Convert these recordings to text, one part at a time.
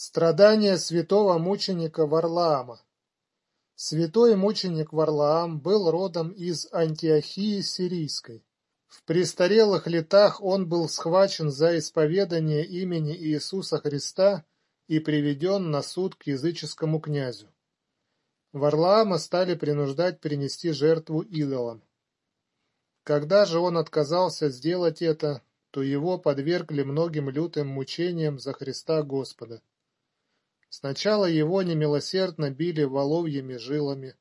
Страдания святого мученика Варлаама Святой мученик Варлаам был родом из Антиохии Сирийской. В престарелых летах он был схвачен за исповедание имени Иисуса Христа и приведен на суд к языческому князю. Варлаама стали принуждать принести жертву идолам. Когда же он отказался сделать это, то его подвергли многим лютым мучениям за Христа Господа. Сначала его немилосердно били воловьими жилами,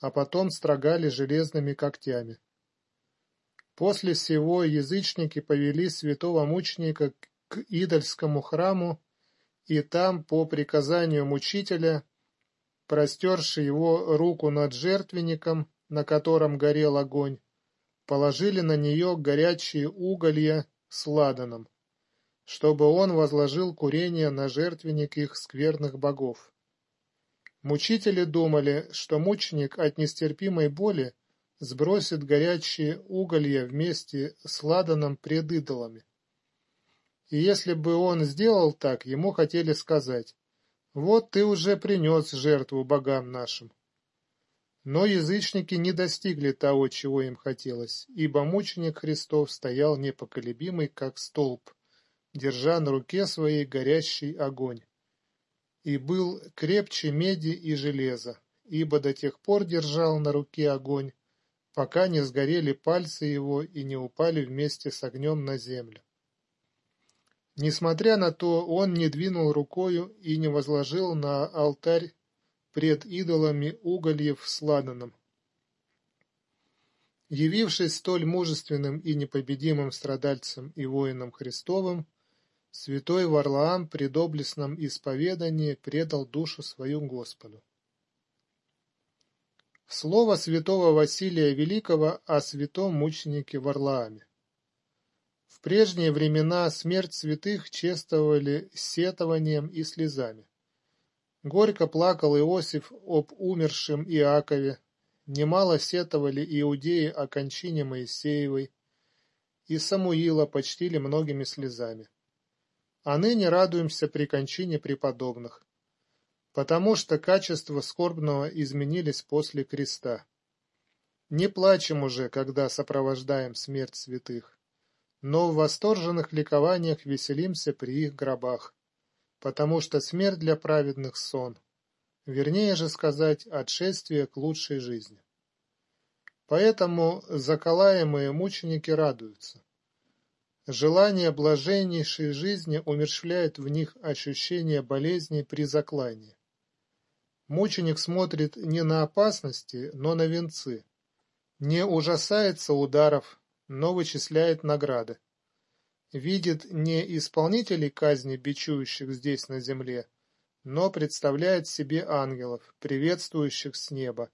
а потом строгали железными когтями. После всего язычники повели святого мученика к идольскому храму, и там, по приказанию мучителя, простерши его руку над жертвенником, на котором горел огонь, положили на нее горячие уголья с ладаном чтобы он возложил курение на жертвенник их скверных богов. Мучители думали, что мученик от нестерпимой боли сбросит горячие уголья вместе с ладаном пред идолами. И если бы он сделал так, ему хотели сказать, «Вот ты уже принес жертву богам нашим». Но язычники не достигли того, чего им хотелось, ибо мученик Христов стоял непоколебимый, как столб, держа на руке своей горящий огонь. И был крепче меди и железа, ибо до тех пор держал на руке огонь, пока не сгорели пальцы его и не упали вместе с огнем на землю. Несмотря на то, он не двинул рукою и не возложил на алтарь пред идолами угольев с. Явившись столь мужественным и непобедимым страдальцем и воином Христовым, Святой Варлаам при доблестном исповедании предал душу свою Господу. Слово святого Василия Великого о святом мученике Варлааме. В прежние времена смерть святых чествовали сетованием и слезами. Горько плакал Иосиф об умершем Иакове, немало сетовали иудеи о кончине Моисеевой, и Самуила почтили многими слезами а ныне радуемся при кончине преподобных, потому что качества скорбного изменились после креста. Не плачем уже, когда сопровождаем смерть святых, но в восторженных ликованиях веселимся при их гробах, потому что смерть для праведных сон, вернее же сказать, отшествие к лучшей жизни. Поэтому заколаемые мученики радуются. Желание блаженнейшей жизни умерщвляет в них ощущение болезни при заклании. Мученик смотрит не на опасности, но на венцы. Не ужасается ударов, но вычисляет награды. Видит не исполнителей казни, бичующих здесь на земле, но представляет себе ангелов, приветствующих с неба.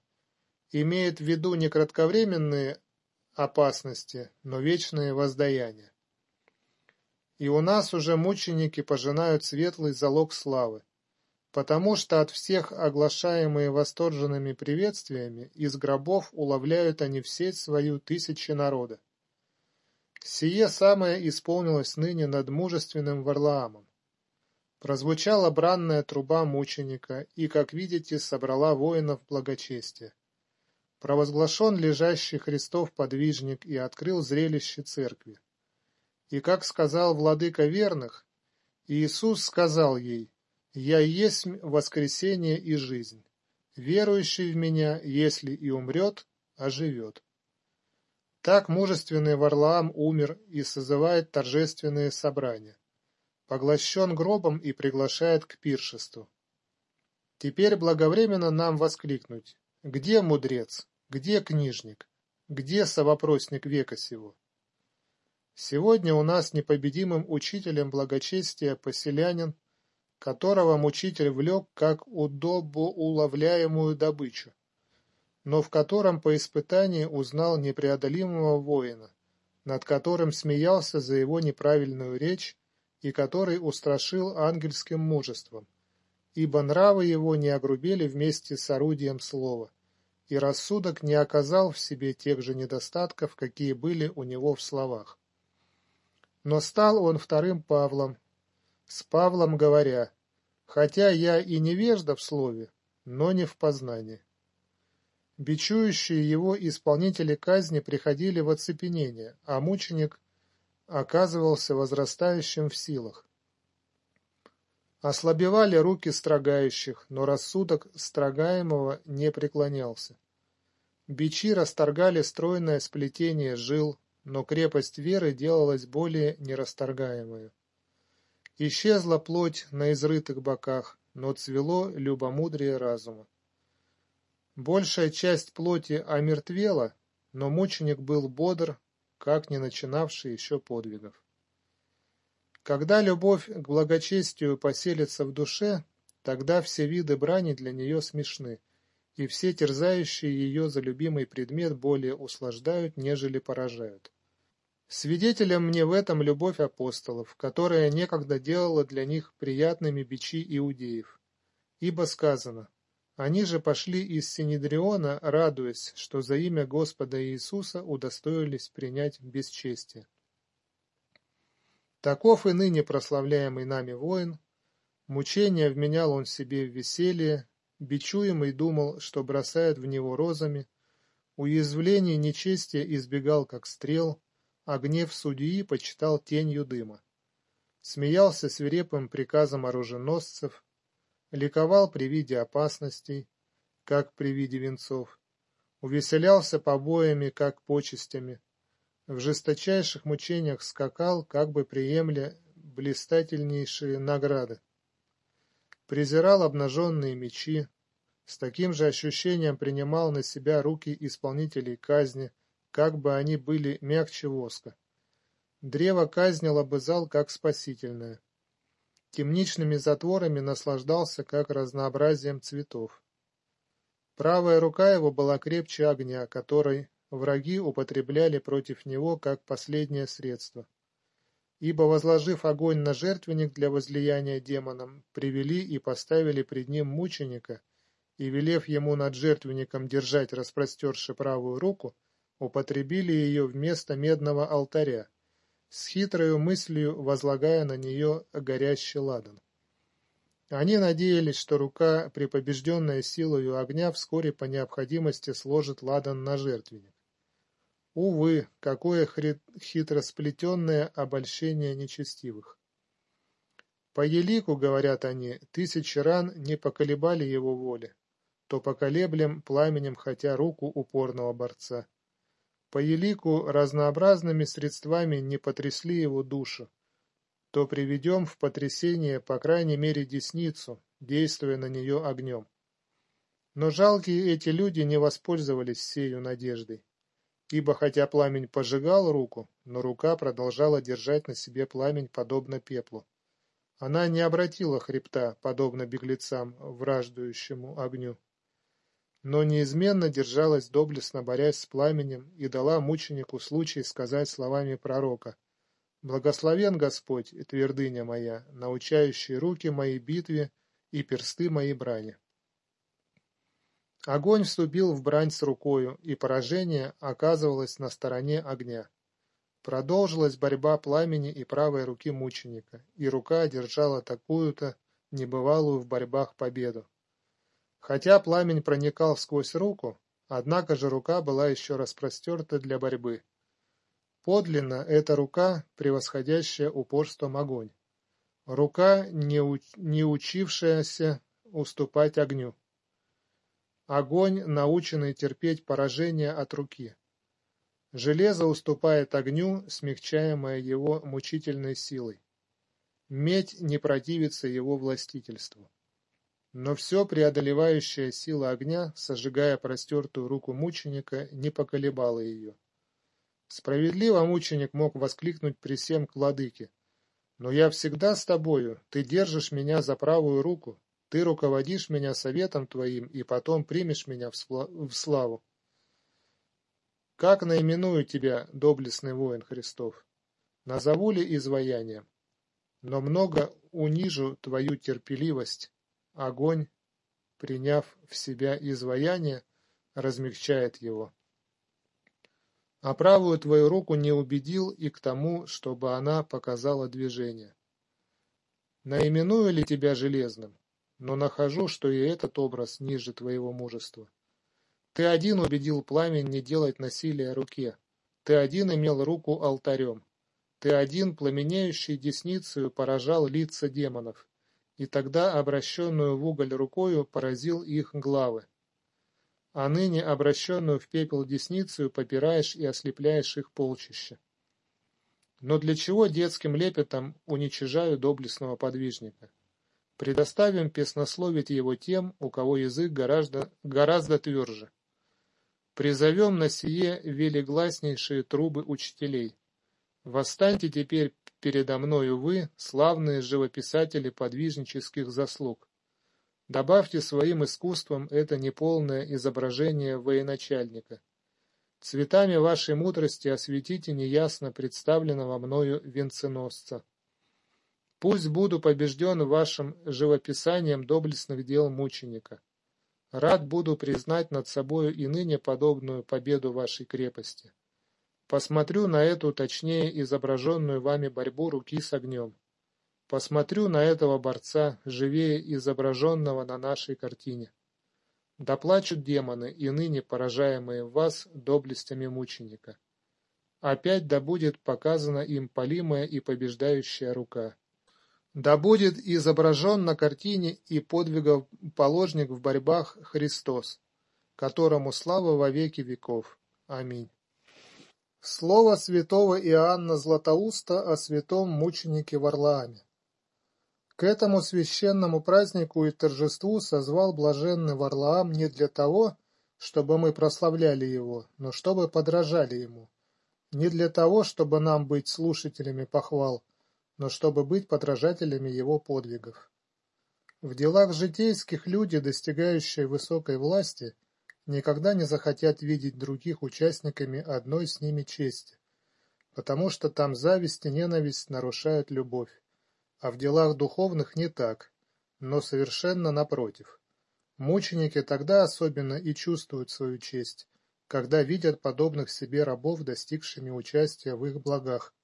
Имеет в виду не кратковременные опасности, но вечные воздаяния. И у нас уже мученики пожинают светлый залог славы, потому что от всех оглашаемые восторженными приветствиями из гробов уловляют они в сеть свою тысячи народа. Сие самое исполнилось ныне над мужественным Варлаамом. Прозвучала бранная труба мученика, и, как видите, собрала воинов благочестия. Провозглашен лежащий Христов подвижник и открыл зрелище церкви. И как сказал владыка верных, Иисус сказал ей, «Я есть воскресение и жизнь. Верующий в Меня, если и умрет, оживет». Так мужественный Варлаам умер и созывает торжественные собрания. Поглощен гробом и приглашает к пиршеству. Теперь благовременно нам воскликнуть, где мудрец, где книжник, где совопросник века сего? Сегодня у нас непобедимым учителем благочестия поселянин, которого мучитель влек как удобоуловляемую добычу, но в котором по испытании узнал непреодолимого воина, над которым смеялся за его неправильную речь и который устрашил ангельским мужеством, ибо нравы его не огрубели вместе с орудием слова, и рассудок не оказал в себе тех же недостатков, какие были у него в словах. Но стал он вторым Павлом, с Павлом говоря, хотя я и невежда в слове, но не в познании. Бичующие его исполнители казни приходили в оцепенение, а мученик оказывался возрастающим в силах. Ослабевали руки строгающих, но рассудок строгаемого не преклонялся. Бичи расторгали стройное сплетение жил, но крепость веры делалась более нерасторгаемой. Исчезла плоть на изрытых боках, но цвело любомудрие разума. Большая часть плоти омертвела, но мученик был бодр, как не начинавший еще подвигов. Когда любовь к благочестию поселится в душе, тогда все виды брани для нее смешны, и все терзающие ее за любимый предмет более услаждают, нежели поражают. Свидетелем мне в этом любовь апостолов, которая некогда делала для них приятными бичи иудеев. Ибо сказано, они же пошли из Синедриона, радуясь, что за имя Господа Иисуса удостоились принять бесчестие. Таков и ныне прославляемый нами воин. Мучения вменял он себе в веселье, бичуемый думал, что бросают в него розами, уязвлений нечестия избегал, как стрел, а гнев судьи почитал тенью дыма. Смеялся свирепым приказом оруженосцев, ликовал при виде опасностей, как при виде венцов, увеселялся побоями, как почестями, в жесточайших мучениях скакал, как бы приемля блистательнейшие награды. Презирал обнаженные мечи, с таким же ощущением принимал на себя руки исполнителей казни, как бы они были мягче воска. Древо казнил обызал, как спасительное. Темничными затворами наслаждался, как разнообразием цветов. Правая рука его была крепче огня, который враги употребляли против него как последнее средство. Ибо, возложив огонь на жертвенник для возлияния демонам, привели и поставили пред ним мученика, и, велев ему над жертвенником держать распростерши правую руку, употребили ее вместо медного алтаря, с хитрою мыслью возлагая на нее горящий ладан. Они надеялись, что рука, припобежденная силою огня, вскоре по необходимости сложит ладан на жертвенник. Увы, какое хитросплетенное обольщение нечестивых! По елику, говорят они, тысячи ран не поколебали его воли, то поколеблем пламенем хотя руку упорного борца. По елику разнообразными средствами не потрясли его душу, то приведем в потрясение по крайней мере десницу, действуя на нее огнем. Но жалкие эти люди не воспользовались сею надеждой ибо хотя пламень пожигал руку, но рука продолжала держать на себе пламень подобно пеплу. Она не обратила хребта, подобно беглецам, враждующему огню, но неизменно держалась доблестно, борясь с пламенем, и дала мученику случай сказать словами пророка «Благословен Господь, твердыня моя, научающий руки мои битве и персты мои брани». Огонь вступил в брань с рукою, и поражение оказывалось на стороне огня. Продолжилась борьба пламени и правой руки мученика, и рука одержала такую-то небывалую в борьбах победу. Хотя пламень проникал сквозь руку, однако же рука была еще распростерта для борьбы. Подлинно эта рука, превосходящая упорством огонь. Рука, не, уч не учившаяся уступать огню. Огонь, наученный терпеть поражение от руки. Железо уступает огню, смягчаемое его мучительной силой. Медь не противится его властительству. Но все преодолевающая сила огня, сожигая простертую руку мученика, не поколебала ее. Справедливо мученик мог воскликнуть при всем к владыке. «Но я всегда с тобою, ты держишь меня за правую руку, ты руководишь меня советом твоим, и потом примешь меня в славу. Как наименую тебя, доблестный воин Христов? Назову ли изваянием? Но много унижу твою терпеливость. Огонь, приняв в себя изваяние, размягчает его. А правую твою руку не убедил и к тому, чтобы она показала движение. Наименую ли тебя железным? но нахожу, что и этот образ ниже твоего мужества. Ты один убедил пламень не делать насилия руке. Ты один имел руку алтарем. Ты один, пламенеющий десницею, поражал лица демонов, и тогда обращенную в уголь рукою поразил их главы. А ныне обращенную в пепел десницею попираешь и ослепляешь их полчище. Но для чего детским лепетом уничижаю доблестного подвижника? Предоставим песнословить его тем, у кого язык гораздо, гораздо тверже. Призовем на сие велигласнейшие трубы учителей. Восстаньте теперь передо мною вы, славные живописатели подвижнических заслуг. Добавьте своим искусством это неполное изображение военачальника. Цветами вашей мудрости осветите неясно представленного мною венценосца. Пусть буду побежден вашим живописанием доблестных дел мученика. Рад буду признать над собою и ныне подобную победу вашей крепости. Посмотрю на эту точнее изображенную вами борьбу руки с огнем. Посмотрю на этого борца, живее изображенного на нашей картине. Да плачут демоны, и ныне поражаемые вас доблестями мученика. Опять да будет показана им полимая и побеждающая рука. Да будет изображен на картине и подвигов положник в борьбах Христос, которому слава во веки веков. Аминь. Слово святого Иоанна Златоуста о святом мученике Варлааме. К этому священному празднику и торжеству созвал блаженный Варлаам не для того, чтобы мы прославляли его, но чтобы подражали ему, не для того, чтобы нам быть слушателями похвал, но чтобы быть подражателями его подвигов. В делах житейских люди, достигающие высокой власти, никогда не захотят видеть других участниками одной с ними чести, потому что там зависть и ненависть нарушают любовь. А в делах духовных не так, но совершенно напротив. Мученики тогда особенно и чувствуют свою честь, когда видят подобных себе рабов, достигшими участия в их благах.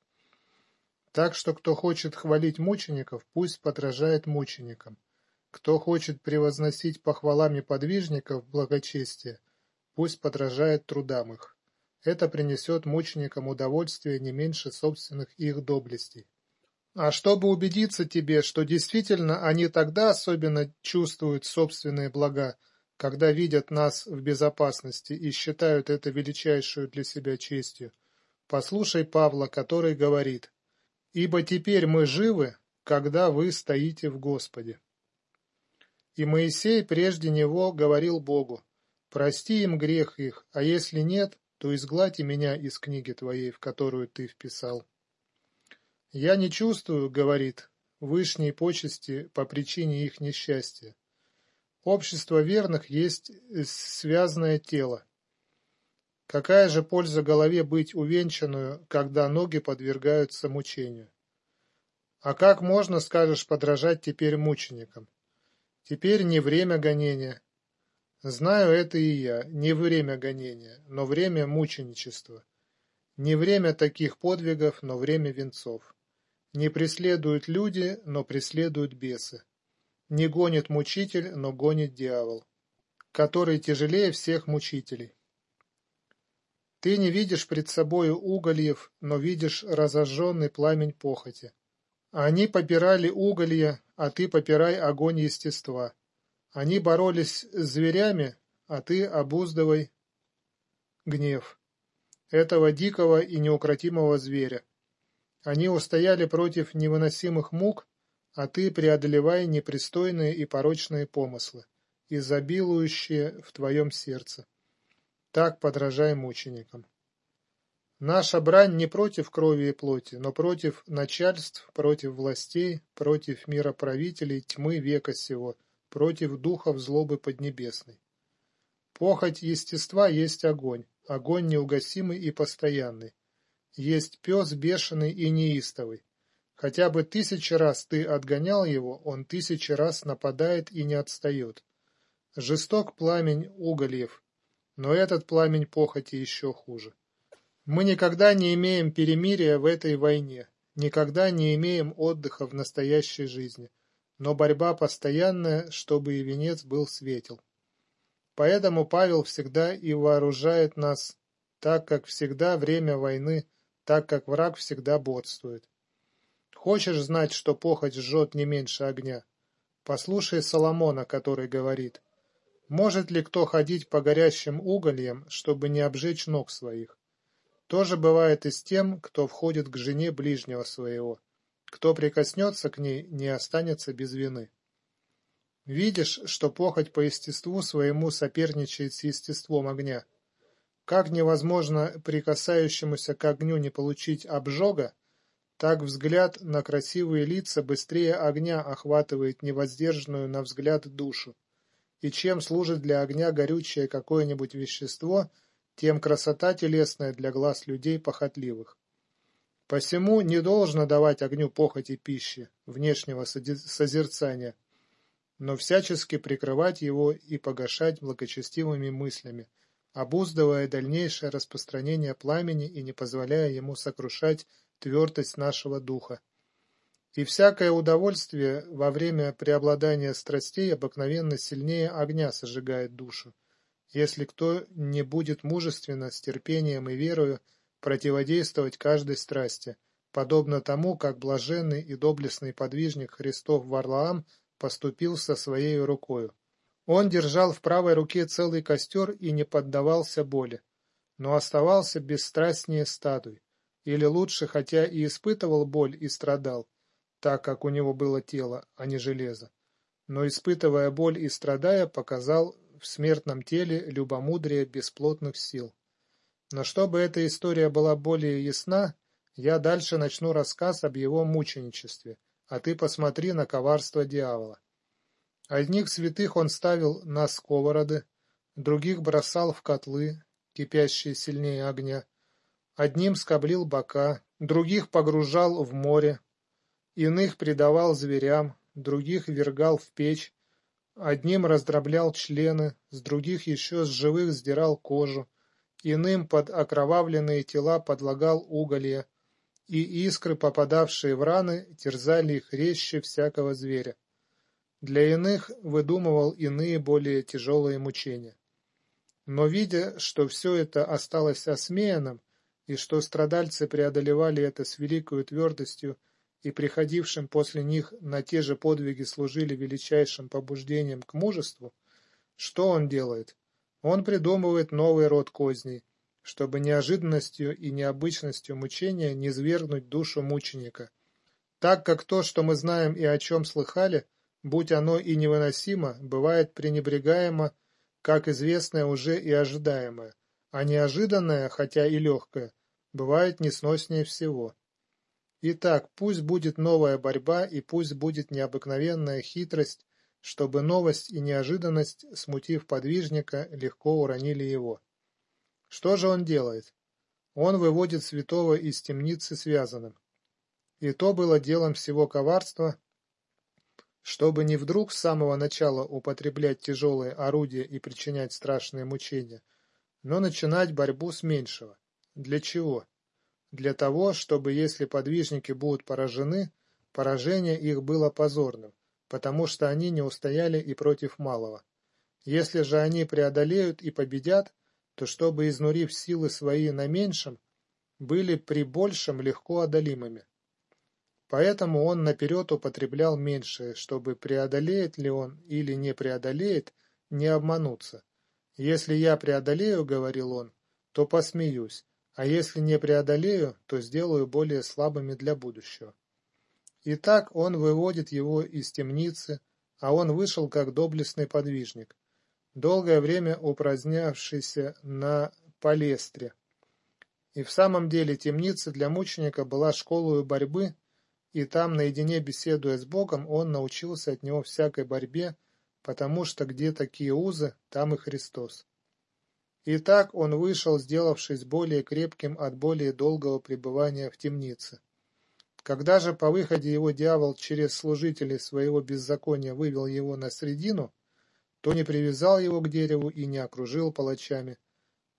Так что кто хочет хвалить мучеников, пусть подражает мученикам. Кто хочет превозносить похвалами подвижников благочестия, пусть подражает трудам их. Это принесет мученикам удовольствие не меньше собственных их доблестей. А чтобы убедиться тебе, что действительно они тогда особенно чувствуют собственные блага, когда видят нас в безопасности и считают это величайшую для себя честью, послушай Павла, который говорит «Ибо теперь мы живы, когда вы стоите в Господе». И Моисей прежде него говорил Богу, «Прости им грех их, а если нет, то изгладь и меня из книги твоей, в которую ты вписал». «Я не чувствую, — говорит, — вышней почести по причине их несчастья. Общество верных есть связанное тело. Какая же польза голове быть увенчанную, когда ноги подвергаются мучению? А как можно, скажешь, подражать теперь мученикам? Теперь не время гонения. Знаю это и я, не время гонения, но время мученичества. Не время таких подвигов, но время венцов. Не преследуют люди, но преследуют бесы. Не гонит мучитель, но гонит дьявол, который тяжелее всех мучителей. Ты не видишь пред собою угольев, но видишь разожженный пламень похоти. Они попирали уголья, а ты попирай огонь естества. Они боролись с зверями, а ты обуздывай гнев этого дикого и неукротимого зверя. Они устояли против невыносимых мук, а ты преодолевай непристойные и порочные помыслы, изобилующие в твоем сердце. Так подражай мученикам. Наша брань не против крови и плоти, но против начальств, против властей, против мироправителей тьмы века сего, против духов злобы поднебесной. Похоть естества есть огонь, огонь неугасимый и постоянный, есть пес бешеный и неистовый. Хотя бы тысячи раз ты отгонял его, он тысячи раз нападает и не отстает. Жесток пламень угольев, но этот пламень похоти еще хуже. Мы никогда не имеем перемирия в этой войне, никогда не имеем отдыха в настоящей жизни. но борьба постоянная, чтобы и венец был светел. Поэтому Павел всегда и вооружает нас, так как всегда время войны, так как враг всегда бодствует. Хочешь знать, что похоть жжет не меньше огня? Послушай Соломона, который говорит, «Может ли кто ходить по горящим угольям, чтобы не обжечь ног своих?» То же бывает и с тем, кто входит к жене ближнего своего. Кто прикоснется к ней, не останется без вины. Видишь, что похоть по естеству своему соперничает с естеством огня. Как невозможно прикасающемуся к огню не получить обжога, так взгляд на красивые лица быстрее огня охватывает невоздержанную на взгляд душу. И чем служит для огня горючее какое-нибудь вещество, тем красота телесная для глаз людей похотливых. Посему не должно давать огню похоти пищи, внешнего созерцания, но всячески прикрывать его и погашать благочестивыми мыслями, обуздывая дальнейшее распространение пламени и не позволяя ему сокрушать твердость нашего духа. И всякое удовольствие во время преобладания страстей обыкновенно сильнее огня сожигает душу, если кто не будет мужественно, с терпением и верою противодействовать каждой страсти, подобно тому, как блаженный и доблестный подвижник Христов Варлаам поступил со своей рукою. Он держал в правой руке целый костер и не поддавался боли, но оставался бесстрастнее статуй, или лучше, хотя и испытывал боль и страдал, так как у него было тело, а не железо, но, испытывая боль и страдая, показал в смертном теле любомудрие бесплотных сил. Но чтобы эта история была более ясна, я дальше начну рассказ об его мученичестве, а ты посмотри на коварство дьявола. Одних святых он ставил на сковороды, других бросал в котлы, кипящие сильнее огня, одним скоблил бока, других погружал в море, иных предавал зверям, других вергал в печь, одним раздроблял члены, с других еще с живых сдирал кожу, Иным под окровавленные тела подлагал уголья, и искры, попадавшие в раны, терзали их резче всякого зверя. Для иных выдумывал иные более тяжелые мучения. Но видя, что все это осталось осмеянным, и что страдальцы преодолевали это с великою твердостью, и приходившим после них на те же подвиги служили величайшим побуждением к мужеству, что он делает? Он придумывает новый род козней, чтобы неожиданностью и необычностью мучения не свергнуть душу мученика. Так как то, что мы знаем и о чем слыхали, будь оно и невыносимо, бывает пренебрегаемо, как известное уже и ожидаемое, а неожиданное, хотя и легкое, бывает несноснее всего. Итак, пусть будет новая борьба и пусть будет необыкновенная хитрость чтобы новость и неожиданность, смутив подвижника, легко уронили его. Что же он делает? Он выводит святого из темницы связанным. И то было делом всего коварства, чтобы не вдруг с самого начала употреблять тяжелые орудия и причинять страшные мучения, но начинать борьбу с меньшего. Для чего? Для того, чтобы если подвижники будут поражены, поражение их было позорным, потому что они не устояли и против малого. Если же они преодолеют и победят, то чтобы, изнурив силы свои на меньшем, были при большем легко одолимыми. Поэтому он наперед употреблял меньшее, чтобы преодолеет ли он или не преодолеет, не обмануться. «Если я преодолею, — говорил он, — то посмеюсь, а если не преодолею, то сделаю более слабыми для будущего». Итак, он выводит его из темницы, а он вышел как доблестный подвижник, долгое время упразднявшийся на палестре. И в самом деле темница для мученика была школой борьбы, и там, наедине беседуя с Богом, он научился от него всякой борьбе, потому что где такие узы, там и Христос. Итак, он вышел, сделавшись более крепким от более долгого пребывания в темнице. Когда же по выходе его дьявол через служителей своего беззакония вывел его на средину, то не привязал его к дереву и не окружил палачами,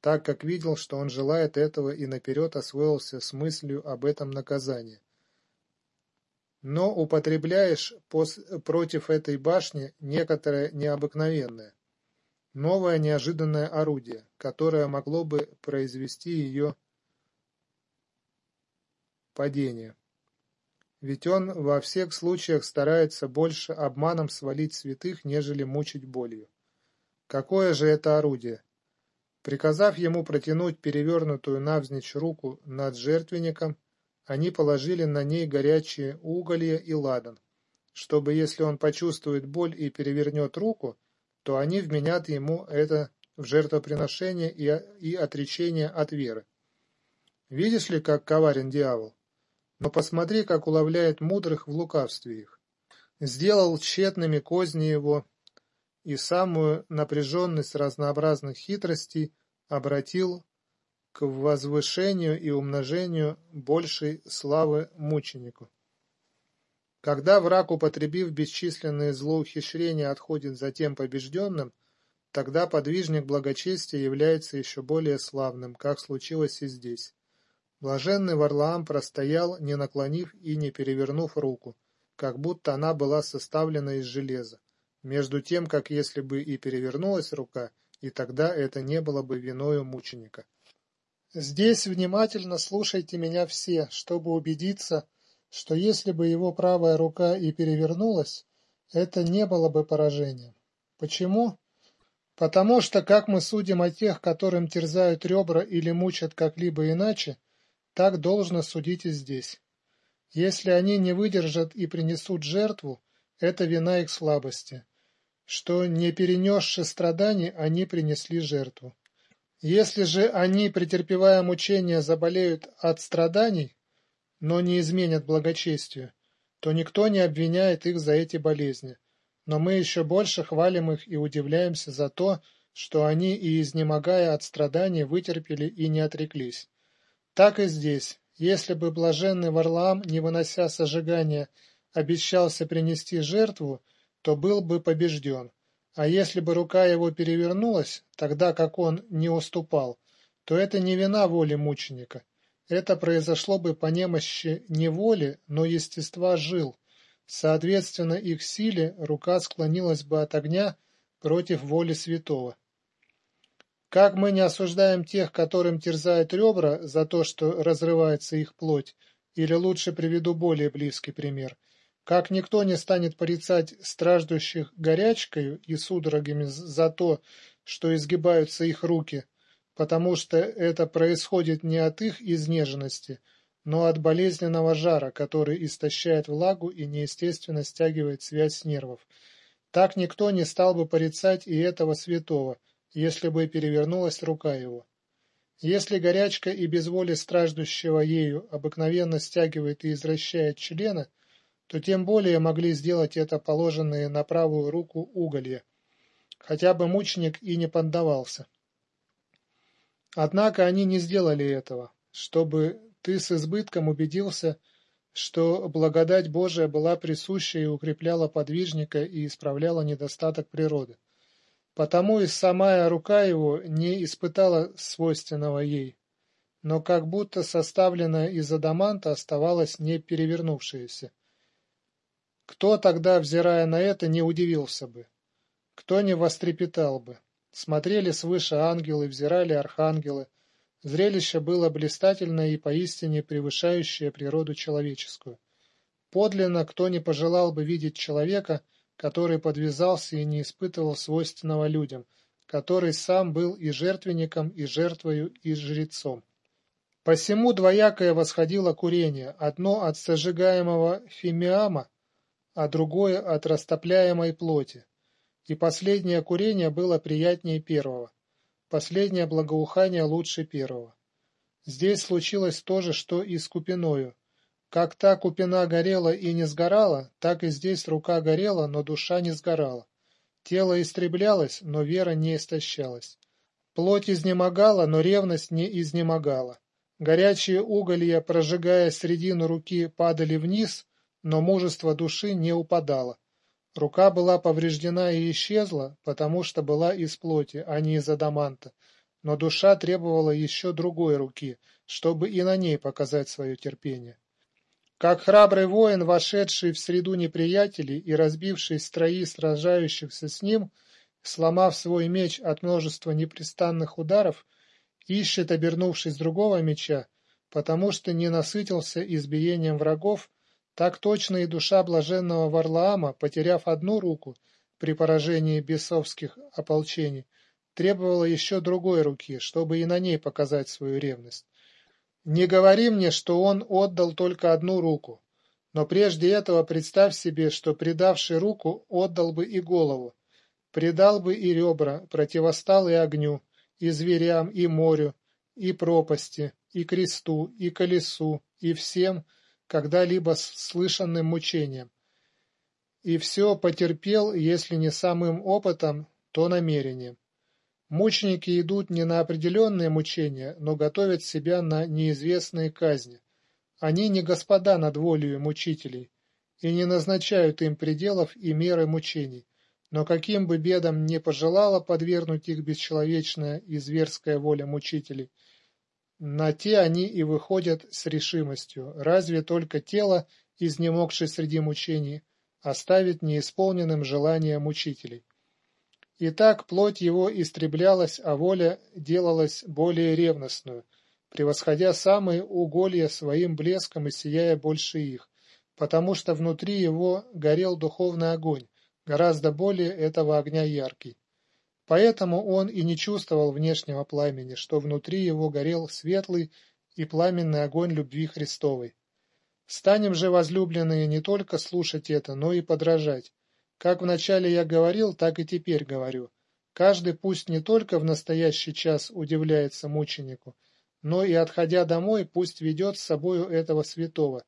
так как видел, что он желает этого и наперед освоился с мыслью об этом наказании. но употребляешь против этой башни некоторое необыкновенное, новое неожиданное орудие, которое могло бы произвести ее падение. Ведь он во всех случаях старается больше обманом свалить святых, нежели мучить болью. Какое же это орудие? Приказав ему протянуть перевернутую навзничь руку над жертвенником, они положили на ней горячие уголья и ладан, чтобы, если он почувствует боль и перевернет руку, то они вменят ему это в жертвоприношение и, и отречение от веры. Видишь ли, как коварен дьявол? Но посмотри, как уловляет мудрых в лукавстве их. Сделал тщетными козни его, и самую напряженность разнообразных хитростей обратил к возвышению и умножению большей славы мученику. Когда враг, употребив бесчисленные злоухищрения, отходит затем побежденным, тогда подвижник благочестия является еще более славным, как случилось и здесь. Блаженный Варлаам простоял, не наклонив и не перевернув руку, как будто она была составлена из железа, между тем, как если бы и перевернулась рука, и тогда это не было бы виною мученика. Здесь внимательно слушайте меня все, чтобы убедиться, что если бы его правая рука и перевернулась, это не было бы поражением. Почему? Потому что, как мы судим о тех, которым терзают ребра или мучат как-либо иначе, так должно судить и здесь. Если они не выдержат и принесут жертву, это вина их слабости, что, не перенесши страданий, они принесли жертву. Если же они, претерпевая мучения, заболеют от страданий, но не изменят благочестию, то никто не обвиняет их за эти болезни, но мы еще больше хвалим их и удивляемся за то, что они и изнемогая от страданий вытерпели и не отреклись. Так и здесь. Если бы блаженный Варлаам, не вынося сожигания, обещался принести жертву, то был бы побежден. А если бы рука его перевернулась, тогда как он не уступал, то это не вина воли мученика. Это произошло бы по немощи не воли, но естества жил. Соответственно, их силе рука склонилась бы от огня против воли святого. Как мы не осуждаем тех, которым терзают ребра за то, что разрывается их плоть, или лучше приведу более близкий пример. Как никто не станет порицать страждущих горячкою и судорогами за то, что изгибаются их руки, потому что это происходит не от их изнеженности, но от болезненного жара, который истощает влагу и неестественно стягивает связь нервов. Так никто не стал бы порицать и этого святого – если бы перевернулась рука его. Если горячка и без воли страждущего ею обыкновенно стягивает и извращает члена, то тем более могли сделать это положенные на правую руку уголья, хотя бы мученик и не поддавался. Однако они не сделали этого, чтобы ты с избытком убедился, что благодать Божия была присуща и укрепляла подвижника и исправляла недостаток природы. Потому и самая рука его не испытала свойственного ей, но как будто составленная из адаманта оставалась не перевернувшаяся. Кто тогда, взирая на это, не удивился бы? Кто не вострепетал бы? Смотрели свыше ангелы, взирали архангелы. Зрелище было блистательное и поистине превышающее природу человеческую. Подлинно кто не пожелал бы видеть человека — который подвязался и не испытывал свойственного людям, который сам был и жертвенником, и жертвою, и жрецом. Посему двоякое восходило курение, одно от сожигаемого фимиама, а другое от растопляемой плоти. И последнее курение было приятнее первого, последнее благоухание лучше первого. Здесь случилось то же, что и с купиною, как та купина горела и не сгорала, так и здесь рука горела, но душа не сгорала. Тело истреблялось, но вера не истощалась. Плоть изнемогала, но ревность не изнемогала. Горячие уголья, прожигая середину руки, падали вниз, но мужество души не упадало. Рука была повреждена и исчезла, потому что была из плоти, а не из адаманта. Но душа требовала еще другой руки, чтобы и на ней показать свое терпение. Как храбрый воин, вошедший в среду неприятелей и разбивший строи сражающихся с ним, сломав свой меч от множества непрестанных ударов, ищет, обернувшись другого меча, потому что не насытился избиением врагов, так точно и душа блаженного Варлаама, потеряв одну руку при поражении бесовских ополчений, требовала еще другой руки, чтобы и на ней показать свою ревность. Не говори мне, что он отдал только одну руку, но прежде этого представь себе, что предавший руку отдал бы и голову, предал бы и ребра, противостал и огню, и зверям, и морю, и пропасти, и кресту, и колесу, и всем, когда-либо слышанным мучениям. И все потерпел, если не самым опытом, то намерением. Мученики идут не на определенные мучения, но готовят себя на неизвестные казни. Они не господа над волею мучителей и не назначают им пределов и меры мучений. Но каким бы бедам не пожелала подвергнуть их бесчеловечная и зверская воля мучителей, на те они и выходят с решимостью, разве только тело, изнемогшее среди мучений, оставит неисполненным желание мучителей. Итак, плоть его истреблялась, а воля делалась более ревностную, превосходя самые уголья своим блеском и сияя больше их, потому что внутри его горел духовный огонь, гораздо более этого огня яркий. Поэтому он и не чувствовал внешнего пламени, что внутри его горел светлый и пламенный огонь любви Христовой. Станем же, возлюбленные, не только слушать это, но и подражать, как вначале я говорил, так и теперь говорю. Каждый пусть не только в настоящий час удивляется мученику, но и, отходя домой, пусть ведет с собою этого святого,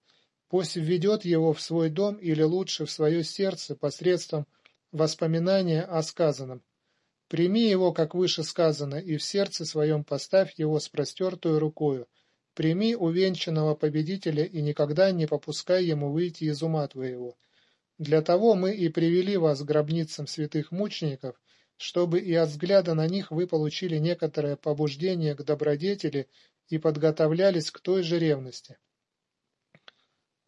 пусть введет его в свой дом или лучше в свое сердце посредством воспоминания о сказанном. Прими его, как выше сказано, и в сердце своем поставь его с простертую рукою. Прими увенчанного победителя и никогда не попускай ему выйти из ума твоего. Для того мы и привели вас к гробницам святых мучеников, чтобы и от взгляда на них вы получили некоторое побуждение к добродетели и подготовлялись к той же ревности.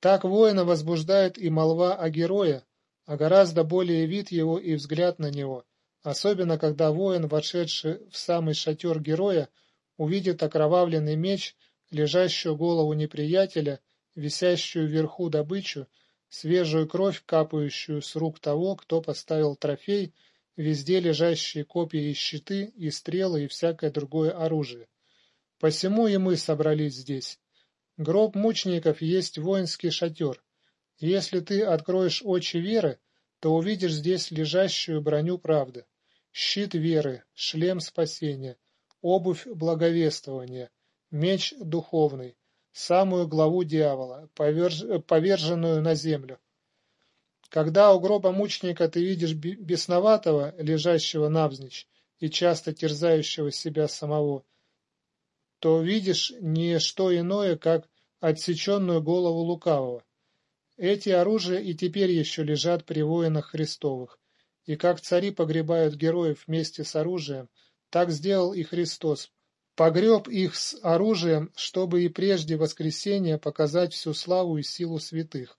Так воина возбуждает и молва о герое, а гораздо более вид его и взгляд на него, особенно когда воин, вошедший в самый шатер героя, увидит окровавленный меч, лежащую голову неприятеля, висящую вверху добычу, свежую кровь, капающую с рук того, кто поставил трофей, везде лежащие копья и щиты, и стрелы, и всякое другое оружие. Посему и мы собрались здесь. Гроб мучеников есть воинский шатер. Если ты откроешь очи веры, то увидишь здесь лежащую броню правды, щит веры, шлем спасения, обувь благовествования, меч духовный, самую главу дьявола, поверж... поверженную на землю. Когда у гроба мученика ты видишь бесноватого, лежащего навзничь и часто терзающего себя самого, то видишь не что иное, как отсеченную голову лукавого. Эти оружия и теперь еще лежат при воинах Христовых, и как цари погребают героев вместе с оружием, так сделал и Христос, Погреб их с оружием, чтобы и прежде воскресения показать всю славу и силу святых.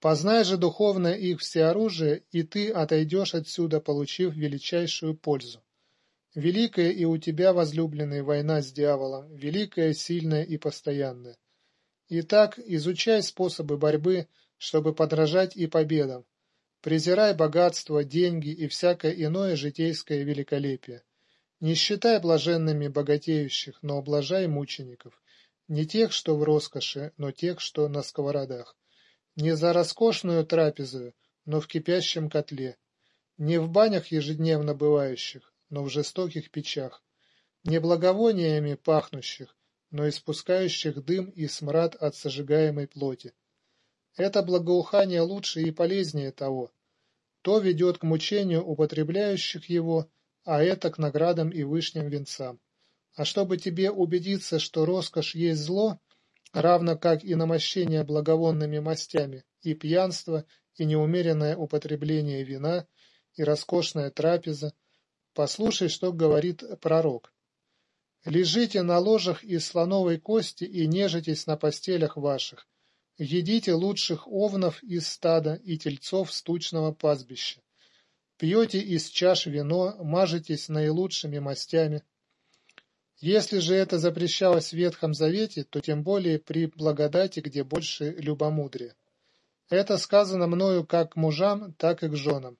Познай же духовное их всеоружие, и ты отойдешь отсюда, получив величайшую пользу. Великая и у тебя, возлюбленная, война с дьяволом, великая, сильная и постоянная. Итак, изучай способы борьбы, чтобы подражать и победам. Презирай богатство, деньги и всякое иное житейское великолепие. Не считай блаженными богатеющих, но облажай мучеников, не тех, что в роскоши, но тех, что на сковородах. Не за роскошную трапезу, но в кипящем котле. Не в банях ежедневно бывающих, но в жестоких печах. Не благовониями пахнущих, но испускающих дым и смрад от сожигаемой плоти. Это благоухание лучше и полезнее того. То ведет к мучению употребляющих его, а это к наградам и вышним венцам. А чтобы тебе убедиться, что роскошь есть зло, равно как и намощение благовонными мастями, и пьянство, и неумеренное употребление вина, и роскошная трапеза, послушай, что говорит пророк. Лежите на ложах из слоновой кости и нежитесь на постелях ваших. Едите лучших овнов из стада и тельцов с тучного пастбища. Пьете из чаш вино, мажетесь наилучшими мастями. Если же это запрещалось в Ветхом Завете, то тем более при благодати, где больше любомудрия. Это сказано мною как мужам, так и к женам.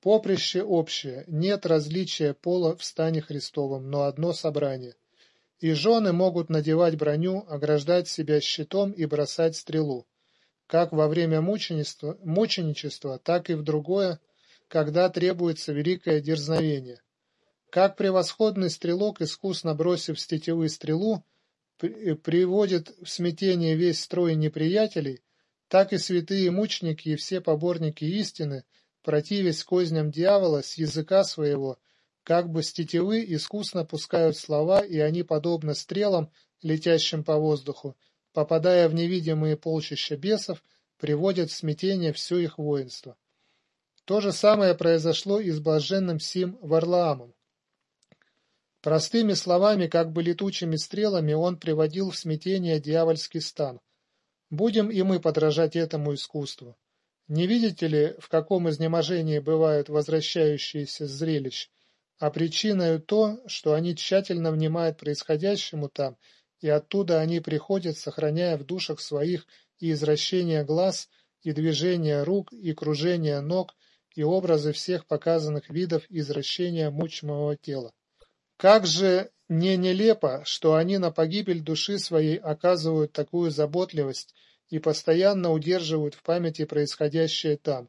Поприще общее, нет различия пола в стане Христовом, но одно собрание. И жены могут надевать броню, ограждать себя щитом и бросать стрелу, как во время мученичества, мученичества так и в другое, когда требуется великое дерзновение. Как превосходный стрелок, искусно бросив с тетивы стрелу, приводит в смятение весь строй неприятелей, так и святые мученики и все поборники истины – противясь козням дьявола с языка своего, как бы с тетивы искусно пускают слова, и они, подобно стрелам, летящим по воздуху, попадая в невидимые полчища бесов, приводят в смятение все их воинство. То же самое произошло и с блаженным Сим Варлаамом. Простыми словами, как бы летучими стрелами, он приводил в смятение дьявольский стан. Будем и мы подражать этому искусству. Не видите ли, в каком изнеможении бывают возвращающиеся зрелищ, а причиной то, что они тщательно внимают происходящему там, и оттуда они приходят, сохраняя в душах своих и извращение глаз, и движение рук, и кружение ног, и образы всех показанных видов извращения мучимого тела. Как же не нелепо, что они на погибель души своей оказывают такую заботливость и постоянно удерживают в памяти происходящее там,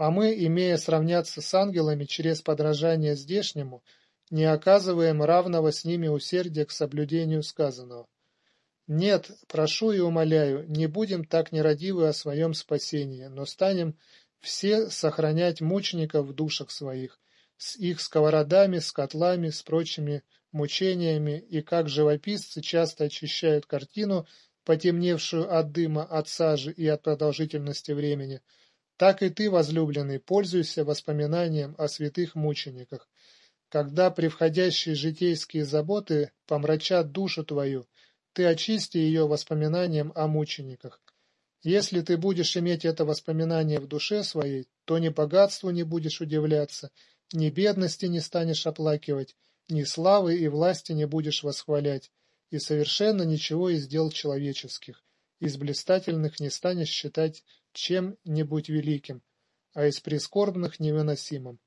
а мы, имея сравняться с ангелами через подражание здешнему, не оказываем равного с ними усердия к соблюдению сказанного. Нет, прошу и умоляю, не будем так нерадивы о своем спасении, но станем все сохранять мучеников в душах своих, с их сковородами, с котлами, с прочими мучениями, и как живописцы часто очищают картину потемневшую от дыма, от сажи и от продолжительности времени, так и ты, возлюбленный, пользуйся воспоминанием о святых мучениках. Когда превходящие житейские заботы помрачат душу твою, ты очисти ее воспоминанием о мучениках. Если ты будешь иметь это воспоминание в душе своей, то ни богатству не будешь удивляться, ни бедности не станешь оплакивать, ни славы и власти не будешь восхвалять, и совершенно ничего из дел человеческих, из блистательных не станешь считать чем-нибудь великим, а из прискорбных невыносимым.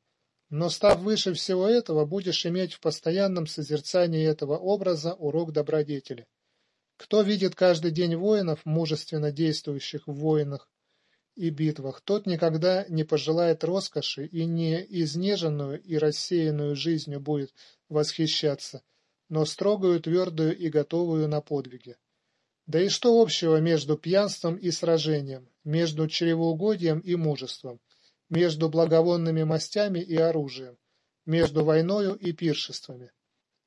Но став выше всего этого, будешь иметь в постоянном созерцании этого образа урок добродетели. Кто видит каждый день воинов, мужественно действующих в войнах и битвах, тот никогда не пожелает роскоши и не изнеженную и рассеянную жизнью будет восхищаться, но строгую, твердую и готовую на подвиги. Да и что общего между пьянством и сражением, между чревоугодием и мужеством, между благовонными мастями и оружием, между войною и пиршествами?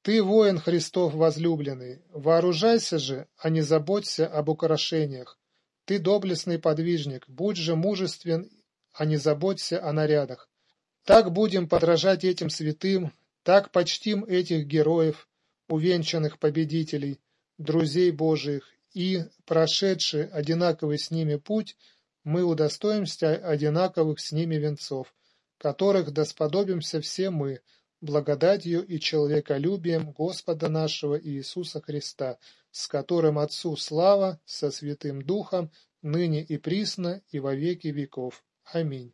Ты, воин Христов возлюбленный, вооружайся же, а не заботься об украшениях. Ты доблестный подвижник, будь же мужествен, а не заботься о нарядах. Так будем подражать этим святым, так почтим этих героев, увенчанных победителей, друзей Божиих, и, прошедший одинаковый с ними путь, мы удостоимся одинаковых с ними венцов, которых досподобимся все мы, благодатью и человеколюбием Господа нашего Иисуса Христа, с которым Отцу слава, со Святым Духом, ныне и присно, и во веки веков. Аминь.